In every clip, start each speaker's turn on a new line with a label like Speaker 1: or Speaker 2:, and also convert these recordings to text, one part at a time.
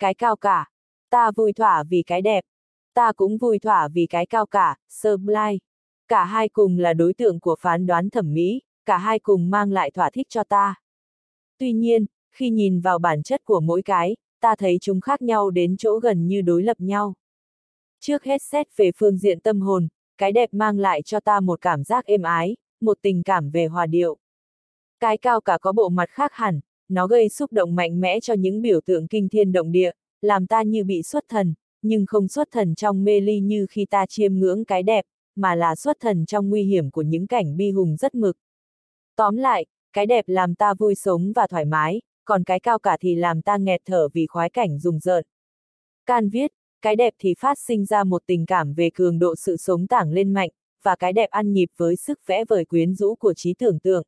Speaker 1: cái cao cả. Ta vui thỏa vì cái đẹp. Ta cũng vui thỏa vì cái cao cả, sublime. Cả hai cùng là đối tượng của phán đoán thẩm mỹ, cả hai cùng mang lại thỏa thích cho ta. Tuy nhiên, khi nhìn vào bản chất của mỗi cái, ta thấy chúng khác nhau đến chỗ gần như đối lập nhau. Trước hết xét về phương diện tâm hồn, cái đẹp mang lại cho ta một cảm giác êm ái, một tình cảm về hòa điệu. Cái cao cả có bộ mặt khác hẳn, nó gây xúc động mạnh mẽ cho những biểu tượng kinh thiên động địa, làm ta như bị xuất thần, nhưng không xuất thần trong mê ly như khi ta chiêm ngưỡng cái đẹp, mà là xuất thần trong nguy hiểm của những cảnh bi hùng rất mực. Tóm lại, cái đẹp làm ta vui sống và thoải mái, còn cái cao cả thì làm ta nghẹt thở vì khoái cảnh rùng rợn. Can viết, cái đẹp thì phát sinh ra một tình cảm về cường độ sự sống tảng lên mạnh, và cái đẹp ăn nhịp với sức vẽ vời quyến rũ của trí tưởng tượng.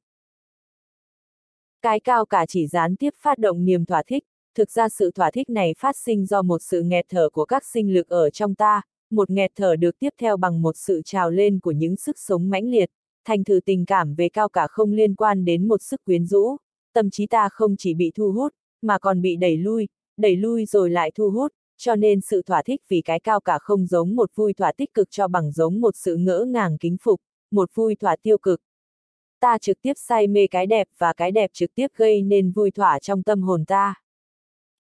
Speaker 1: Cái cao cả chỉ gián tiếp phát động niềm thỏa thích, thực ra sự thỏa thích này phát sinh do một sự nghẹt thở của các sinh lực ở trong ta, một nghẹt thở được tiếp theo bằng một sự trào lên của những sức sống mãnh liệt, thành thử tình cảm về cao cả không liên quan đến một sức quyến rũ, tâm trí ta không chỉ bị thu hút, mà còn bị đẩy lui, đẩy lui rồi lại thu hút, cho nên sự thỏa thích vì cái cao cả không giống một vui thỏa tích cực cho bằng giống một sự ngỡ ngàng kính phục, một vui thỏa tiêu cực. Ta trực tiếp say mê cái đẹp và cái đẹp trực tiếp gây nên vui thỏa trong tâm hồn ta.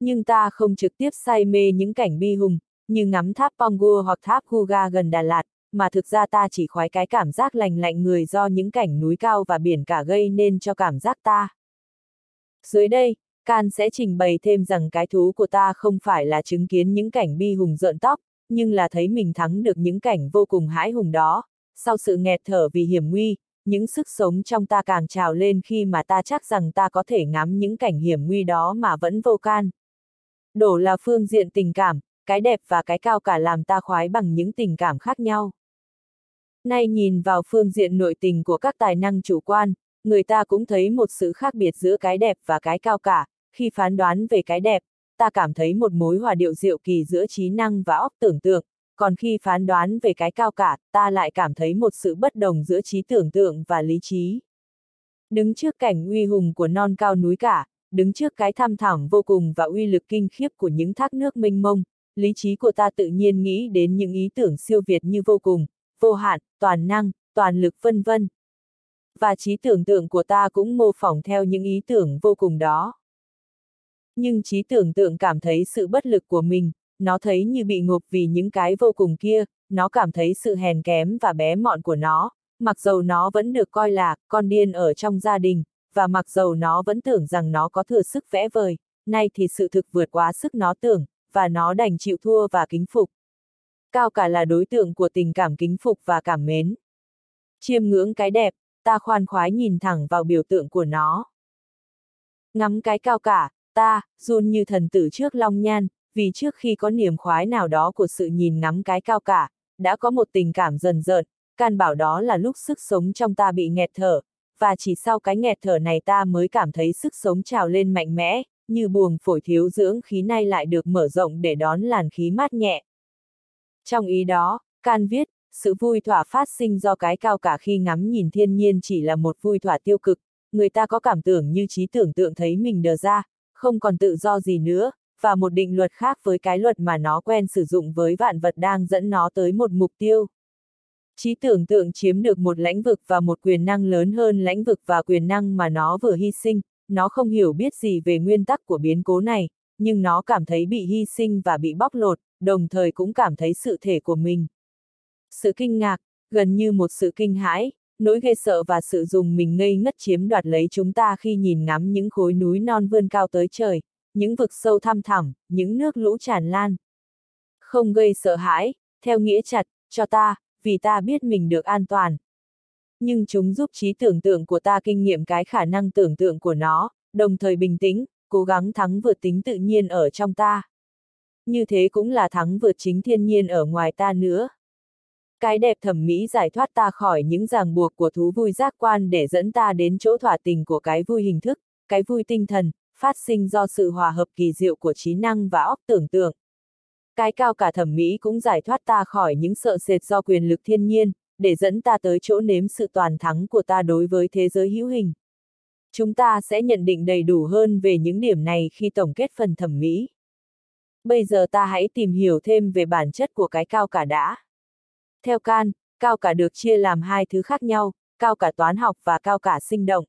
Speaker 1: Nhưng ta không trực tiếp say mê những cảnh bi hùng, như ngắm tháp Pongua hoặc tháp Huga gần Đà Lạt, mà thực ra ta chỉ khoái cái cảm giác lành lạnh người do những cảnh núi cao và biển cả gây nên cho cảm giác ta. Dưới đây, Can sẽ trình bày thêm rằng cái thú của ta không phải là chứng kiến những cảnh bi hùng rợn tóc, nhưng là thấy mình thắng được những cảnh vô cùng hãi hùng đó. Sau sự nghẹt thở vì hiểm nguy, những sức sống trong ta càng trào lên khi mà ta chắc rằng ta có thể ngắm những cảnh hiểm nguy đó mà vẫn vô can. Đổ là phương diện tình cảm, cái đẹp và cái cao cả làm ta khoái bằng những tình cảm khác nhau. Nay nhìn vào phương diện nội tình của các tài năng chủ quan, người ta cũng thấy một sự khác biệt giữa cái đẹp và cái cao cả, khi phán đoán về cái đẹp, ta cảm thấy một mối hòa điệu diệu kỳ giữa trí năng và óc tưởng tượng, còn khi phán đoán về cái cao cả, ta lại cảm thấy một sự bất đồng giữa trí tưởng tượng và lý trí. Đứng trước cảnh uy hùng của non cao núi cả, đứng trước cái thăm thẳm vô cùng và uy lực kinh khiếp của những thác nước mênh mông, lý trí của ta tự nhiên nghĩ đến những ý tưởng siêu việt như vô cùng, vô hạn, toàn năng, toàn lực vân vân. Và trí tưởng tượng của ta cũng mô phỏng theo những ý tưởng vô cùng đó. Nhưng trí tưởng tượng cảm thấy sự bất lực của mình, nó thấy như bị ngộp vì những cái vô cùng kia, nó cảm thấy sự hèn kém và bé mọn của nó, mặc dầu nó vẫn được coi là con điên ở trong gia đình, và mặc dầu nó vẫn tưởng rằng nó có thừa sức vẽ vời, nay thì sự thực vượt quá sức nó tưởng, và nó đành chịu thua và kính phục. Cao cả là đối tượng của tình cảm kính phục và cảm mến. Chiêm ngưỡng cái đẹp, ta khoan khoái nhìn thẳng vào biểu tượng của nó. Ngắm cái cao cả, ta, run như thần tử trước long nhan, vì trước khi có niềm khoái nào đó của sự nhìn ngắm cái cao cả, đã có một tình cảm dần dợn, can bảo đó là lúc sức sống trong ta bị nghẹt thở, và chỉ sau cái nghẹt thở này ta mới cảm thấy sức sống trào lên mạnh mẽ, như buồng phổi thiếu dưỡng khí nay lại được mở rộng để đón làn khí mát nhẹ. Trong ý đó, Can viết, sự vui thỏa phát sinh do cái cao cả khi ngắm nhìn thiên nhiên chỉ là một vui thỏa tiêu cực, người ta có cảm tưởng như trí tưởng tượng thấy mình đờ ra, không còn tự do gì nữa, và một định luật khác với cái luật mà nó quen sử dụng với vạn vật đang dẫn nó tới một mục tiêu. Trí tưởng tượng chiếm được một lãnh vực và một quyền năng lớn hơn lãnh vực và quyền năng mà nó vừa hy sinh, nó không hiểu biết gì về nguyên tắc của biến cố này, nhưng nó cảm thấy bị hy sinh và bị bóc lột, đồng thời cũng cảm thấy sự thể của mình. Sự kinh ngạc, gần như một sự kinh hãi, nỗi ghê sợ và sự dùng mình ngây ngất chiếm đoạt lấy chúng ta khi nhìn ngắm những khối núi non vươn cao tới trời, những vực sâu thăm thẳm, những nước lũ tràn lan. Không gây sợ hãi, theo nghĩa chặt, cho ta, vì ta biết mình được an toàn. Nhưng chúng giúp trí tưởng tượng của ta kinh nghiệm cái khả năng tưởng tượng của nó, đồng thời bình tĩnh, cố gắng thắng vượt tính tự nhiên ở trong ta. Như thế cũng là thắng vượt chính thiên nhiên ở ngoài ta nữa. Cái đẹp thẩm mỹ giải thoát ta khỏi những ràng buộc của thú vui giác quan để dẫn ta đến chỗ thỏa tình của cái vui hình thức, cái vui tinh thần, phát sinh do sự hòa hợp kỳ diệu của trí năng và óc tưởng tượng. Cái cao cả thẩm mỹ cũng giải thoát ta khỏi những sợ sệt do quyền lực thiên nhiên, để dẫn ta tới chỗ nếm sự toàn thắng của ta đối với thế giới hữu hình. Chúng ta sẽ nhận định đầy đủ hơn về những điểm này khi tổng kết phần thẩm mỹ. Bây giờ ta hãy tìm hiểu thêm về bản chất của cái cao cả đã. Theo Can, cao cả được chia làm hai thứ khác nhau, cao cả toán học và cao cả sinh động.